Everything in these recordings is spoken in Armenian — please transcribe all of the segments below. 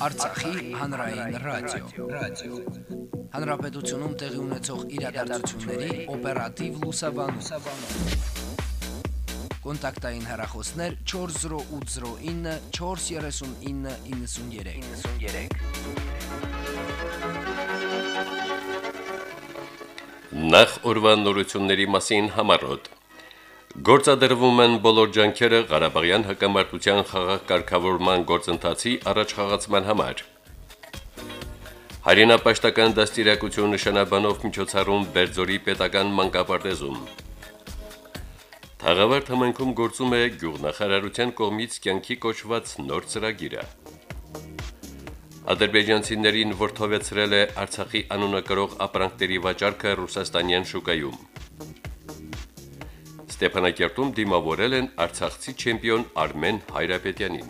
Արցախի հանրային ռադիո, ռադիո։ Հանրապետությունում տեղի ունեցող իրադարձությունների օպերատիվ լուսաբանում։ Կոնտակտային հեռախոսներ 40809 43993։ 93 Նախ օրվան նորությունների մասին համարոտ Գործադրվում են բոլոր ջանքերը Ղարաբաղյան հակամարտության խաղաղ կարգավորման գործընթացի առաջխաղացման համար։ Հայրենապաշտական դաստիարակություն նշանաբանով միջոցառում Բերձորի պետական մանկապարտեզում։ Թաղավարտ համայնքում գործում է գյուղնախարարության կողմից կյանքի կոչված նոր ծրագիրը։ Ադրբեջանցիներին որթովեցրել է Արցախի անունակրող ապրանքների վաճառքը ռուսաստանյան շուկայում։ Ստեփանակերտում դիմավորել են Արցախցի չեմպիոն Արմեն Հայրապետյանին։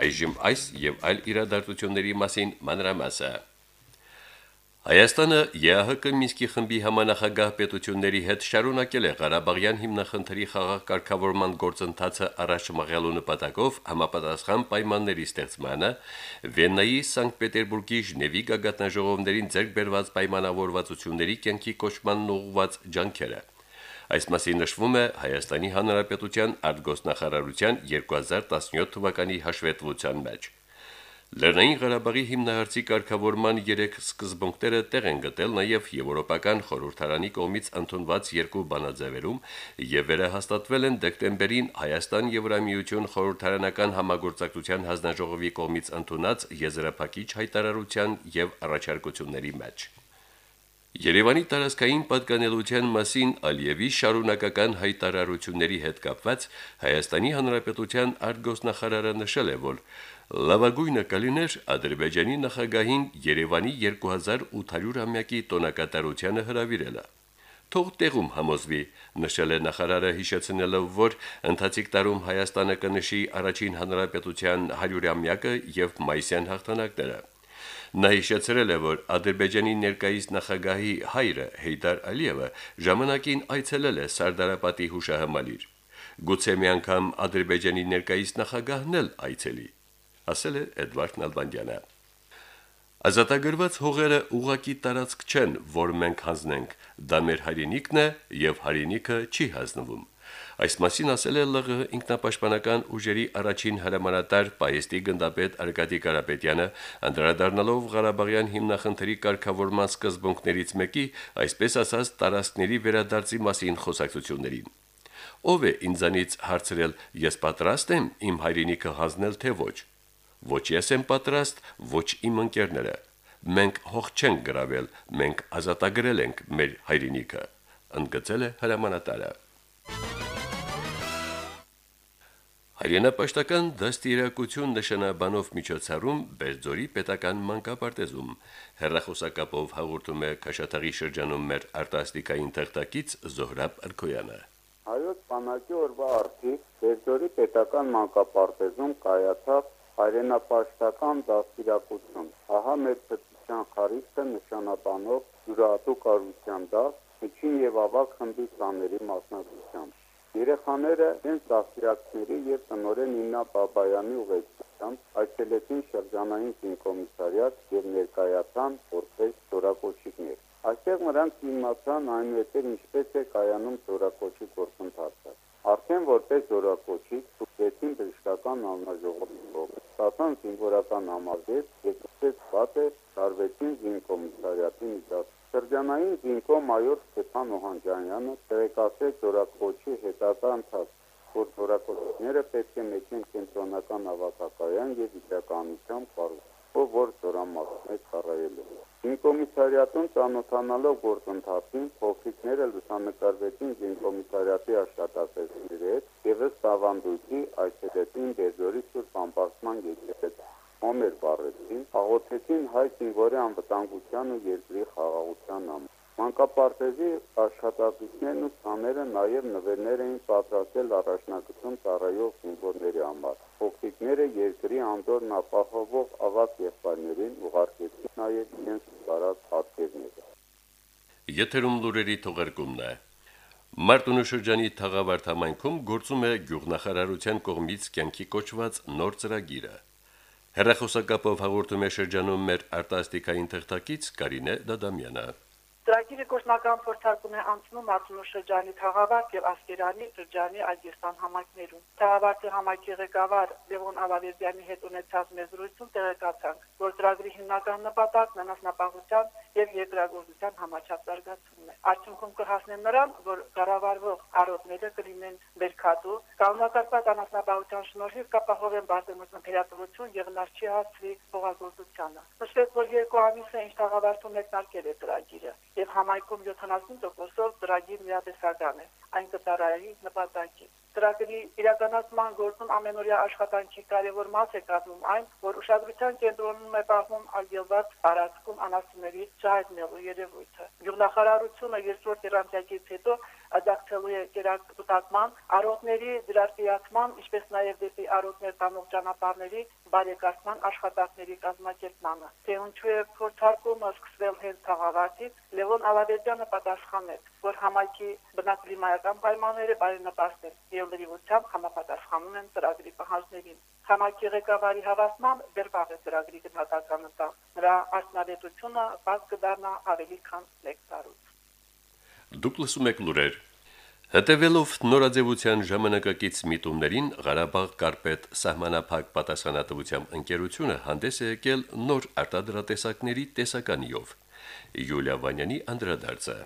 Այժմ այս եւ այլ իրադարձությունների մասին մանրամասը։ Հայաստանը ԵԱՀԿ Մինսկի խմբի համանախագահ պետությունների հետ շարունակել է Ղարաբաղյան հիմնախնդրի խաղաղ կարգավորման գործընթացը առաջ մղելու նպատակով համապատասխան պայմանների ստեղծմանը Վեննայի Սանկտ Պետերբուրգի Ժնևի գագաթնաժողովներին ձեռք բերված պայմանավորվածությունների կենքի կոչմանն ուղղված ջանքերը։ Այս մասին նշվում է Հայաստանի Հանրապետության արտգոսնախարարության 2017 թվականի հաշվետվության մեջ։ Լեռնային Ղարաբաղի հիմնահարցի կարգավորման 3 սկզբունքները տեղ են գտել նաև Եվրոպական խորհրդարանի կողմից ընդունված երկու բանաձևերում եւ վերահաստատվել են դեկտեմբերին Հայաստան Եվրամիություն խորհրդարանական համագործակցության հանձնաժողովի կողմից ընդունած եզրափակիչ հայտարարության եւ առաջարկությունների մեջ։ Երևանի տարածքային պատկանելիության մասին Ալիևի շարունակական հայտարարությունների հետ կապված Հայաստանի Հանրապետության արտգոսնախարարը նշել է, որ լավագույնը կլիներ Ադրբեջանի նախագահին Երևանի 2800-ամյակի տոնակատարությանը հրավիրելը։ Թող տեղում համոզվի, նշել է նախարարը հիշեցնելով, որ ընթացիկ տարում Հայաստանը կնշի առաջին հանրապետության 100-ամյակը եւ մայիսյան հաղթանակները։ Նա հիշեցրել է, որ Ադրբեջանի ներկայիս նախագահի հայրը Հեյդար Ալիևը ժամանակին այցելել է Սարդարապատի հուշահամալիր։ Գուցե մի անգամ Ադրբեջանի ներկայիս նախագահն էլ այցելի, ասել է Էդվարդ Նալբանդյանը։ Ազատագրված հողերը ուղակի տարածք չեն, որ մենք հանձնենք, դա մեր հայրենիքն է եւ հայրենիքը չի հանձնվում։ Այս մասին ասել է ԼՂ ինքնապաշտպանական ուժերի առաջին հրամանատար Պայեստի գնդապետ Արկադի Կարապետյանը, անդրադառնալով Ղարաբաղյան հիմնախնդրի կարգավորման սկզբունքներից մեկի, այսպես ասած, տարածքների վերադարձի մասին խոսակցություններին։ Ով է ինձանից հարցրել, ես պատրաստ եմ իմ հայրենիքը հանձնել թե ոչ։ Ոչ ես եմ պատրաստ, ոչ իմ ընկերները։ Մենք հող չենք գրավել, մենք ազատագրել ենք մեր հայրենիքը, ընդգծել է հրամանատարը։ Հայրենապաշտական դաստիարակություն նշանաբանով միջոցառում Բերձորի պետական մանկապարտեզում հերրախոսակապով հաղորդում է Քաշաթաղի շրջանում մեր արտասթիկային թղթակից Զոհրաբ Ալքոյանը։ Հայոց բանակի օրվա արդիվ Բերձորի պետական մանկապարտեզում կայացավ հայրենապաշտական դաստիարակություն։ Ահա մեր պետության խարիստը նշանաբանով յուրահատուկ կառույցյան դաս միջին եւ ավակ խմբի ծաների մասնակցությամբ։ Երեխաները հենց դաստիարակների եւ տնորեն Նինա Բաբայանի ուղեկցությամբ այցելեցին շրջանային զինկոմիսարիատ եւ ներկայացան որպես ծորակոչիկներ։ Այստեղ նրանք իմացան այնուհետև ինչպես է կայանում ծորակոչի գործընթացը։ Արդեն որպես ծորակոչիկ ցուցեցին բժշկական աննաժողովով, ստացան զինվորական համազգեստ բաց է տարվեցին զինկոմիսարիատի միջազգային Շրջանային զինկո մայոր Ստեփան Օհանջանյանը տեղեկացրեց Զորակոչի հետագա ընթացք, որ Զորակոչները պետք է մեկնեն կենտրոնական ավակակայան եւ վիճականությամբ կառուցող, որ զորամասն է ծառայելու։ Զինկոմիսարիատում ծանոթանալով գործընթացին, փոքրիկները լուսանկարվեցին զինկոմիսարիատի աշխատակիցների հետ եւ ըստ ավանդույթի այցելեցին Բերձորի Սուրբ Ամբարձման եկեղեցի Մոմեր բարեցին, աղոթեցին հայ զինվորի անվտանգության ու երկրի խաղաղության համար։ Մանկապարտեզի աշխատակիցներն ու ցաները նաև նվերներ էին պատրաստել առաջնակցում ծառայող զինվորների համար։ Փոքրիկները երկրի անդորն ապահովող ավակ եղբայրներին ուղարկեցին նաև իրենց տարած հատկերները։ Եթերում լուրերի թողարկումն է։ Մարտունու շրջանի Թաղավարտ համայնքում գործում է գյուղնախարարության կողմից կյանքի կոչված նոր ծրագիրը։ Հերախոսակապով հաղորդում է շրջանում մեր արտասթիկային թղթակից Կարինե Դադամյանը։ Ծրագիրը գործնական փորձարկում է անցնում Արտունու շրջանի Թաղավարտ եւ Ասկերանի շրջանի Ալգեստան համայնքներում։ Թաղավարտի համայնքի ղեկավար Լևոն Ալավերդյանի հետ ունեցած մեզրույցում տեղեկացանք, որ ծրագրի հիմնական նպատակն անասնապահության եւ երկրագործության համաչափ զարգացումն է։ Արդյունքում կհասնեն նրան, որ կառավարվող արոտները կլինեն բերքատու, կանոնակարգված անասնապահության շնորհիվ կապահովեն բարձրացում թերատվություն եւ հնար չի հասցվի փողագործությանը։ Նշվեց, որ երկու ամիս է ինչ թաղավարտում մեկնարկել է ծրագիրը եւ համայնքում 70%-ով ծրագիր միատեսական է։ Այն կտարայի նպատակի։ Ծրագրի իրականացման գործում ամենօրյա աշխատանքի կարևոր մաս է կազմում այն, որ ուշադրության կենտրոնում է պահվում ալգելված տարածքում անասունների ճայտնելու երևույթը։ Գյուղնախարարությունը երկրորդ երամսյակից հետո աջակցելու է կերակտուտակման, արոտների դրարտիացման, ինչպես նաև դեպի արոտներ տանող ճանապարհների բարեկարգման աշխատանքների կազմակերպմանը։ Թե ինչու է փորձարկումը սկսվել հենց թաղավարտից, Լևոն Ալավերդյանը պատասխանեց, որ համայնքի բնակլիմայական պայմանները բարենպաստ են եւ լրիվությամբ համապատասխանում են ծրագրի պահանջներին։ Համայնքի ղեկավարի հավաստմամբ դերբաղ է ծրագրի գնահատականը տա։ Նրա արդյունավետությունը բաց կդառնա ավելի քան 1 տարուց։ Դուք լսում եք լուրեր։ Հետևելով նորաձևության ժամանակակից միտումներին Ղարաբաղ կարպետ սահմանափակ պատասխանատվությամբ ընկերությունը հանդես է եկել նոր արտադրատեսակների տեսականիով։ Յուլիա Վանյանի անդրադարձը։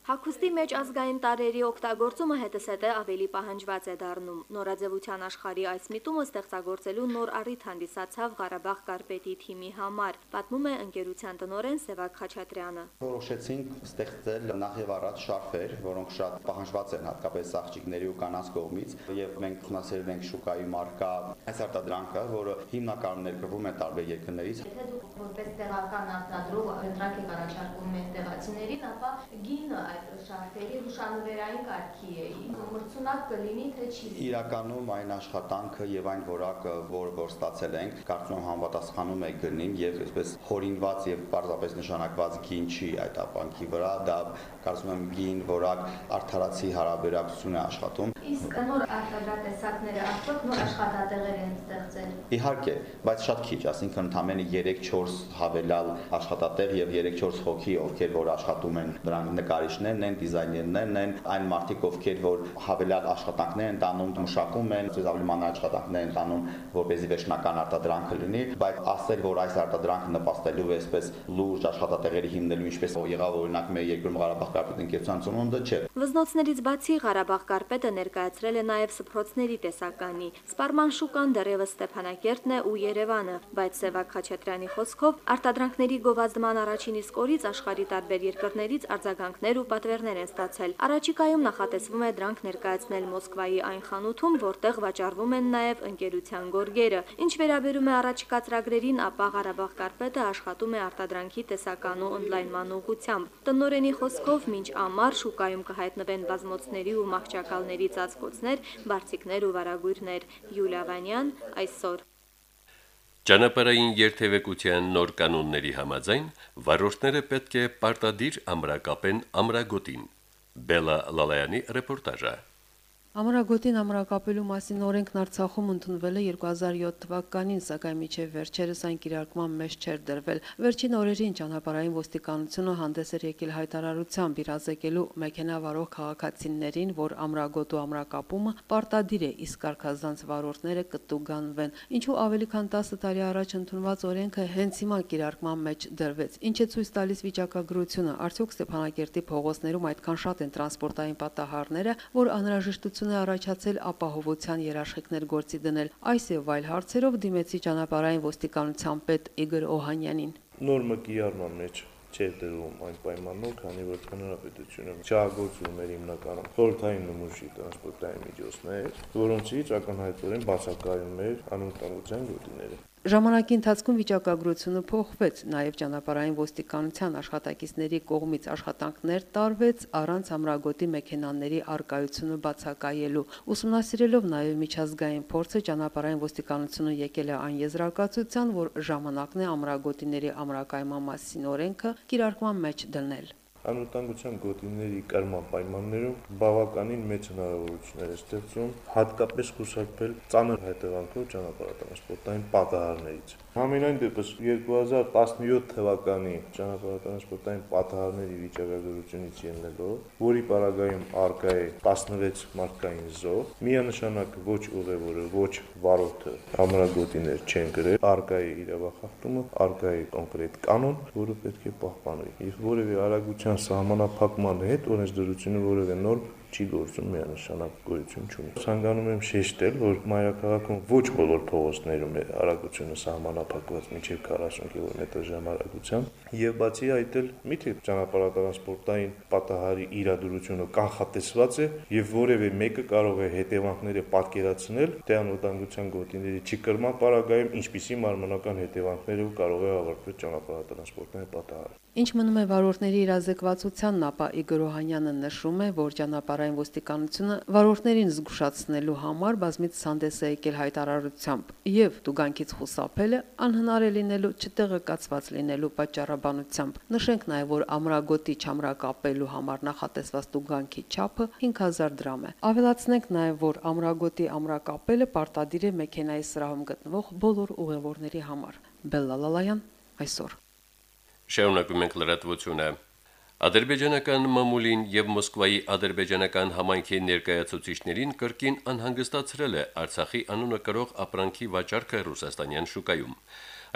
Հակոստի մեջ ազգային տարերի օգտագործումը հետսեթե ավելի պահանջված է դառնում։ Նորաձևության աշխարհի այս միտումը ստեղծագործելու նոր առիթ հանդիսացավ Ղարաբաղ կարպետի թիմի համար, պատմում է ընկերության տնօրեն Սևակ Խաչատրյանը։ Որոշեցինք ստեղծել նախ եւ առաջ շարֆեր, որոնք շատ պահանջված են հատկապես աղջիկների ու կանանց կողմից, եւ մենք տնասերել ենք շուկայի մարկա այս արտադրանքը, որը հիմնականում ներկրվում է տարբեր երկրներից։ Եթե դուք որպես տեղական արտադրող դրանք եք առաջարկում մեր տեղացիներին, ապա գինը այդ շարֆերի հուշանվերային կարգի է։ Մրցունակ կլինի թե չի։ Իրականում այն աշխատանքը եւ այն որակը, որը որ ստացել ենք, կարծում եմ համապատասխանում է գնին եւ այսպես հորինված եւ պարզապես նշանակված գին չի այդ ապանքի վրա, դա կարծում եմ գին որակ արդարացի հարաբերակցություն է աշխատում։ Իսկ նոր արտադրատեսակները արդյոք նոր աշխատատեղեր են ստեղծել։ Իհարկե, բայց շատ քիչ, ասինքն ընդամենը 3-4 հավելյալ աշխատատեղ եւ 3-4 հոգի, ովքեր որ աշխատում են դրանք նկարիչներն են, դիզայներներն են, այն մարդիկ, ովքեր որ հավելյալ աշխատանքներ են տանում, մշակում են, ցույց ավելի ման աշխատանքներ են տանում, որպեսզի վերջնական արտադրանքը լինի, բայց ասել, որ այս արտադրանքը նպաստելու է այսպես լուրջ աշխատատեղերի հիմնելու, ինչպես եղավ օրինակ մեր երկրում Ղարաբաղ կարպետ ընկերության ծնունդը չէ։ Վզնոցներից բացի Ղարաբաղ կարպետը ներկայացրել է նաև սփռոցների տեսականի։ Սպարման շուկան դեռևս Ստեփանակերտն է ու Երևանը, բայց Սևակ Խաչատրյանի խոսքով արտադրանքների գովազդման առաջին իսկ օրից աշխարհի տարբեր երկրներից արձագանքներ ու պատվերներ են ստացել։ Առաջիկայում նախատեսվում է դրանք ներկայացնել Մոսկվայի այն խանութում, որտեղ վաճառվում են նաև ընկերության գորգերը։ Ինչ վերաբերում է առաջիկա ծրագրերին, ապա Ղարաբաղ կարպետը աշխատում է արտադրանքի տեսականու օնլայնման ուղղությամբ։ Տնորենի խոսքով մինչ ամառ շուկայում կհայտնվեն բազմոցների ու մահճակալների ծածկոցներ, բարձիկներ ու վարագույրներ։ Յուլիա Վանյան այսօր Ճանապարհային երթևեկության նոր կանոնների համաձայն վարորդները պետք է պարտադիր ամրակապեն ամրագոտին։ Բելա Լալայանի ռեպորտաժը։ Ամրագոտին ամրակապելու մասին օրենքն Արցախում ընդունվել է 2007 թվականին, սակայն միջև վերջերս այն կիրարկման մեջ չէր դրվել։ Վերջին օրերին ճանապարհային ոստիկանությունը հանդես էր եկել հայտարարությամբ իրազեկելու մեքենավարող քաղաքացիներին, որ ամրագոտու ամրակապումը պարտադիր է, իսկ արկազանց վարորդները կտուգանվեն։ Ինչու ավելի քան 10 տարի առաջ ընդունված օրենքը հենց հիմա կիրարկման մեջ դրվեց։ Ինչ է ցույց տալիս վիճակագրությունը։ Արդյոք Ստեփանակերտի փողոցներում այդքան շատ են տրանսպորտային պատահարները, որ անհրաժեշտություն է առաջացել ապահովության երաշխիքներ գործի դնել։ Այս եւ այլ հարցերով դիմեցի ճանապարհային ոստիկանության պետ Իգոր Օհանյանին։ Նորմը կիրառման մեջ չէր դրվում այն պայմանով, քանի որ հանրապետությունը չհագործում էր հիմնականում խորհրդային նմուշի տրանսպորտային միջոցներ, որոնցից ակնհայտորեն բացակայում էր անվտանգության գոտիները։ Ժամանակի ընթացքում վիճակագրությունը փոխվեց, նաև ճանապարհային ոստիկանության աշխատակիցների կողմից աշխատանքներ տարվեց առանց ամրագոտի մեքենաների արկայությունը բացակայելու։ Ուսումնասիրելով նաև միջազգային փորձը ճանապարհային ոստիկանությունը եկել է այն եզրակացության, որ ժամանակն է ամրագոտիների ամրակայման մասին օրենքը կիրարկման մեջ դնել։ անվտանգության գոտիների կրման պայմաններում բավականին մեծ հնարավորություններ է ստեղծում հատկապես խուսափել ծանր հետևանքով ճանապարհատրանսպորտային պատահարներից։ Համենայն դեպս 2017 թվականի ճանապարհատրանսպորտային պատահարների վիճակագրությունից ելնելով, որի պարագայում արկա է 16 մարդկային զոհ, միանշանակ ոչ ուղևորը, ոչ վարորդը ամրագոտիներ չեն գրել, արկա է իրավախախտումը, արկա է կոնկրետ կանոն, որը պետք է պահպանվի։ Եվ որևէ արագության սահմանափակման հետ օրենսդրությունը որևէ նորմ չի գործում միանշանակ գոյություն չունի։ Ցանկանում եմ շեշտել, որ մայրաքաղաքում ոչ բոլոր փողոցներում է արագությունը սահմանափակված մինչև 40 կմ/ժ արագությամբ, եւ բացի այդ էլ միթե ճանապարհատրանսպորտային պատահարի իրադրությունը կանխատեսված է եւ որևէ մեկը կարող է հետևանքները պատկերացնել թե անվտանգության գոտիների չկրման պարագայում ինչպիսի մարմնական հետևանքներով կարող է ավարտվել ճանապարհատրանսպորտային պատահարը։ Ինչ մնում է վարորդների իրազեկվածությանն, ապա Իգոր Օհանյանը նշում է, որ ճանապարհային ոստիկանությունը վարորդներին զգուշացնելու համար բազմից հանդես է եկել հայտարարությամբ եւ դուգանքից խուսափելը անհնար է լինելու չտեղեկացված լինելու պատճառաբանությամբ։ Նշենք նաեւ, որ ամրագոտի չամրակապելու համար նախատեսված դուգանքի չափը 5000 դրամ է։ Ավելացնենք նաեւ, որ ամրագոտի ամրակապելը պարտադիր է մեքենայի սրահում գտնվող բոլոր ուղևորների համար։ Բելլալալայան այսօր Շարունակում ենք լրատվությունը։ Ադրբեջանական մամուլին եւ Մոսկվայի ադրբեջանական համայնքի ներկայացուցիչներին կրկին անհանգստացրել է Արցախի անունը կրող ապրանքի վաճառքը ռուսաստանյան շուկայում։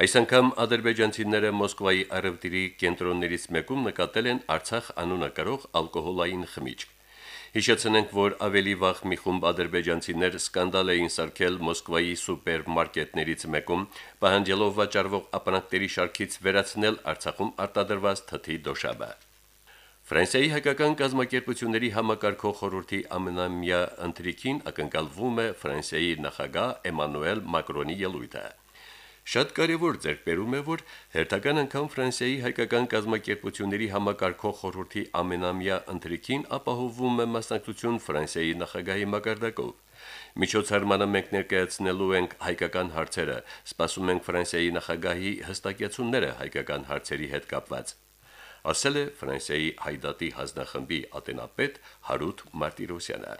Այս անգամ ադրբեջանցիները Մոսկվայի առևտրի կենտրոններից մեկում նկատել են Արցախ անունը կրող ալկոհոլային խմիչք։ Հիշեցնենք, որ ավելի վաղ մի խումբ ադրբեջանցիներ սկանդալ էին սարքել Մոսկվայի սուպերմարկետներից մեկում, պահանջելով վաճառվող ապրանքների շարքից վերացնել Արցախում արտադրված թթի դոշաբը։ Ֆրանսիայի հայկական կազմակերպությունների համակարգող խորհրդի ամենամյա ընտրիքին ակնկալվում է Ֆրանսիայի նախագահ Էմանուել Մակրոնի ելույթը։ Շատ կարևոր ձեռքբերում է, որ հերթական անգամ Ֆրանսիայի հայկական կազմակերպությունների համակարգող խորհրդի ամենամյա ընտրիքին ապահովվում է մասնակցություն Ֆրանսիայի նախագահի մակարդակով։ Միջոցառմանը մենք ներկայացնելու ենք հայկական հարցերը, սպասում ենք Ֆրանսիայի նախագահի հստակեցումները հայկական հարցերի հետ կապված ասել է Ֆրանսիայի հայդատի հանձնախմբի ատենապետ Հարութ Մարտիրոսյանը։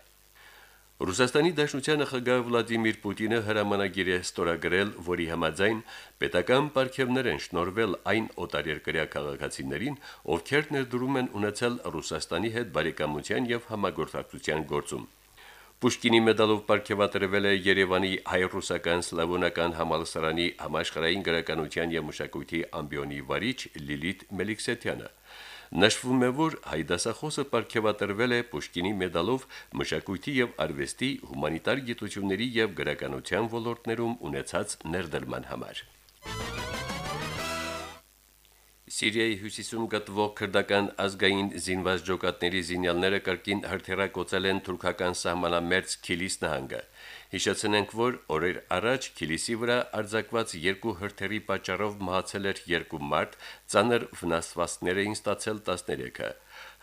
Ռուսաստանի Դաշնության նախագահ Վլադիմիր Պուտինը հրամանագիր է ստորագրել, որի համաձայն պետական պարգևներ են շնորվել այն օտարերկրյա քաղաքացիներին, ովքեր ներդրում են ունեցել Ռուսաստանի հետ բարեկամության եւ համագործակցության գործում։ Պուշկինի մեդալով պարգևատրվել է Երևանի հայ-ռուսական սլավոնական համալսարանի համաշխարհային գրականության եւ մշակույթի ամբիոնի վարիչ Լիլիթ Մելիքսեթյանը։ Նշվում է, որ հայդասախոսը ապարգևատրվել է Պուշկինի մեդալով մշակույթի եւ արվեստի, հումանիտար գիտությունների եւ գրականության ոլորտներում ունեցած ներդրման համար։ Սիրիայի հյուսիսում գտնվող քրդական ազգային զինված ջոկատների զինյալները կրկին հրթիռակոծել են թուրքական սահմանամերձ Քիլիս նահանգը։ Հիշեցնենք, որ օրեր առաջ Քիլիսի վրա արձակված երկու հրթիռի պատճառով մահացել էր երկու մարդ, ցաներ վնասվածքներ էին ստացել 13-ը։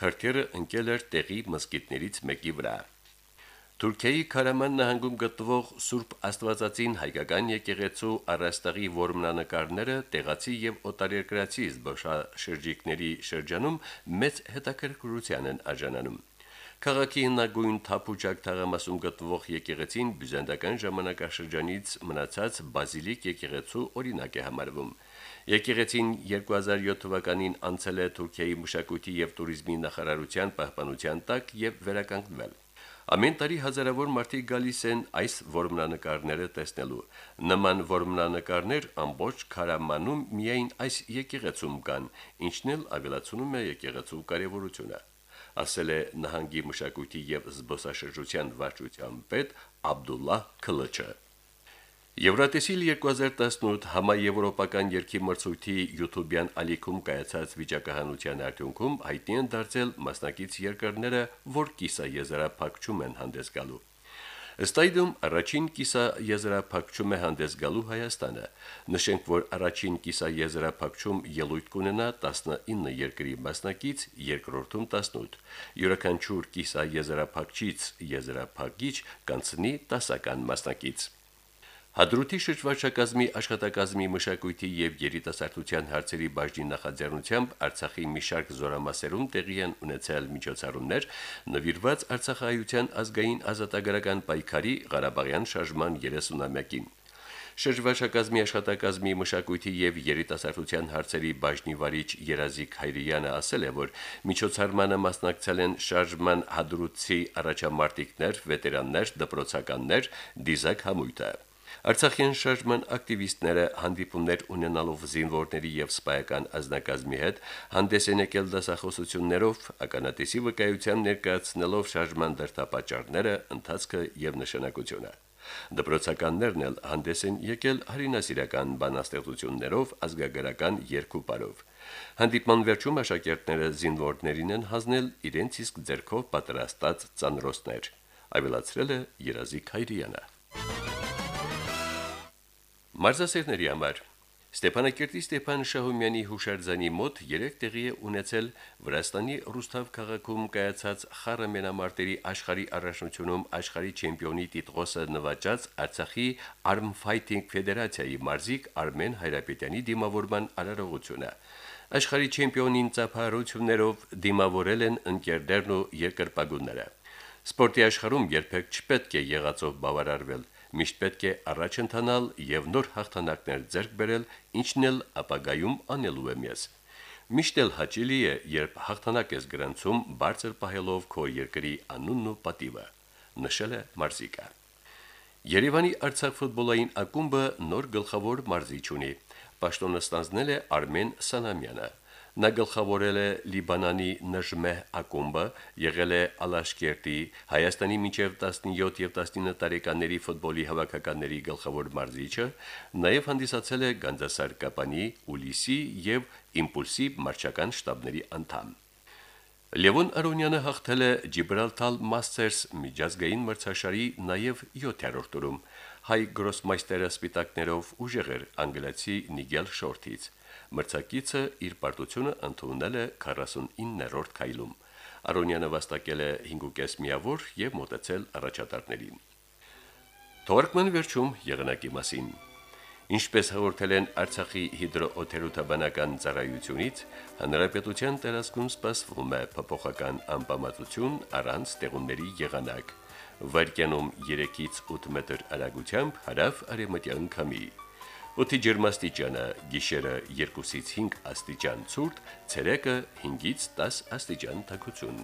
Հրթիռը ընկել էր տեղի մսկիթներից մեկի վրա։ Թուրքիայի Քարաման նահանգում գտնվող Սուրբ Աստվածածին հայկական եկեղեցու առաստաղի որմնանկարները տեղացի եւ օտարերկրացի զբոսաշրջիկների շրջանում մեծ հետաքրքրության են արժանանում։ Քաղաքի հնագույն Թափուճակ թաղամասում գտնվող եկեղեցին բյուզանդական ժամանակաշրջանից մնացած բազիլիկ եկեղեցու օրինակ է համարվում։ Եկեղեցին 2007 թվականին անցել է Թուրքիայի մշակույթի եւ туриզմի նախարարության պահպանության տակ եւ վերականգնվել։ Ամեն տարի հազարավոր մարդիկ գալիս են այս որմնանկարները տեսնելու։ Նման որմնանկարներ ամբողջ Քարամանում միայն այս եկեղեցում կան, ինչն էլ ավելացնում է եկեղեցու կարևորությունը ասել է նահանգի մշակույթի եւ զբոսաշրջության վարչության պետ Աբդուլլահ Քլչը։ Եվրատեսիլ 2018 համաեվրոպական երկի մրցույթի YouTube-յան ալիքում կայացած վիճակահանության արդյունքում հայտնի են դարձել մասնակից երկրները, որ կիսաեզրափակում են հանդես գալու։ Ըստ այդմ առաջին կիսաեզրափակում է հանդես գալու Հայաստանը։ Նշենք, որ առաջին կիսաեզրափակում ելույթ կունենա 19 երկրի մասնակից, երկրորդում 18։ Յուրաքանչյուր կիսաեզրափակչից եզրափակիչ կանցնի 10-ական մասնակից։ Հադրութի շրջվարչակազմի աշխատակազմի մշակույթի եւ երիտասարդության հարցերի բաժնի նախաձեռնությամբ Արցախի մի շարք զորամասերում տեղի են ունեցել միջոցառումներ նվիրված Արցախայության ազգային ազատագրական պայքարի Ղարաբաղյան շարժման 30-ամյակին։ Շրջվարչակազմի աշխատակազմի մշակույթի եւ երիտասարդության հարցերի բաժնի վարիչ Երազիկ Հայրյանը ասել է, որ միջոցառմանը մասնակցել են շարժման հադրուցի առաջամարտիկներ, վետերաններ, դպրոցականներ, դիզակ համույթը։ Արցախյան շարժման ակտիվիստները հանդիպումներ ունենալով զինվորների եւ սպայական ազնագազմի հետ հանդես են եկել դասախոսություններով, ականատեսի վկայության ներկայացնելով շարժման դրդապատճառները, ընթացքը եւ նշանակությունը։ Դպրոցականներն էլ հանդես են եկել հարինասիրական բանաստեղծություններով, ազգագրական երկուպարով։ Հանդիպման վերջում աշակերտները զինվորներին են հանձնել իրենց իսկ ձեռքով պատրաստած ծանրոցներ։ Ավելացրել է Երազիկ Հայրյանը։ Մարզասերների համար. Ստեփանակերտի Ստեփան Շահումյանի հուշարձանի մոտ 3 տեղի է ունեցել Վրաստանի Ռուստավ քաղաքում կայացած խառը մենամարտերի աշխարհի առաջնությունում աշխարհի չեմպիոնի տիտղոսը նվաճած Արցախի Arm Fighting Ֆեդերացիայի մարզիկ Արմեն Հայրապետյանի դիմավորման արարողությունը։ Աշխարհի չեմպիոնին ծափարություններով դիմավորել են ընկերներն ու երկրպագունները։ Սպորտի աշխարհում երբեք չպետք է եղածով բավարարվել միշտ պետք է առաջ ընթանալ եւ նոր հաղթանակներ ձեռք բերել, ինչն էլ ապագայում անելու եմ ես։ Միշտ էլ հաճելի է, երբ հաղթանակ ես գրանցում, բարձր պահելով քո երկրի անունն ու պատիվը, նշել է Մարզիկը։ Երևանի Արցախ ֆուտբոլային ակումբը նոր գլխավոր մարզիչ ունի։ Պաշտոնը ստանձնել է Արմեն Սանամյանը։ Նա գլխավորել է Լիբանանի Նժմեհ ակումբը, եղել է Ալաշկերտի, Հայաստանի միջև 17 եւ 19 տարեկանների ֆուտբոլի հավաքականների գլխավոր մարզիչը, նաեւ հանդիսացել է Գանձասար-Կապանի, Ուլիսի եւ Իմպուլսի մարչական շտաբների անդամ։ Լևոն Արոնյանը հաղթել է Gibraltar Masters միջազգային մրցաշարի նաև 7-րդ տուրում։ Հայ գրոսմայստերը սպիտակներով ուժեղ էր անգլիացի Նիգել Շորթից։ Մրցակիցը իր պարտությունը ընդունել է 49-րդ քայլում։ Արոնյանը վաստակել է 5.5 միավոր եւ մոտեցել առաջատարներին։ Թորկման վերջում եղանակի մասին։ Ինչպես հաղորդել են Արցախի հիդրոօթերոթաբանական ծառայությունից, հանրապետության տարածքում սպասվում է փոփոխական անբավարարություն առանց տեղումների եղանակ։ Վարկյանում 3-ից 8 մետր արագությամբ հարավ արևմտյան քամի։ Օդի ջերմաստիճանը՝ գիշերը 2-ից 5 աստիճան ցուրտ, ցերեկը 5-ից 10 աստիճան տաքություն։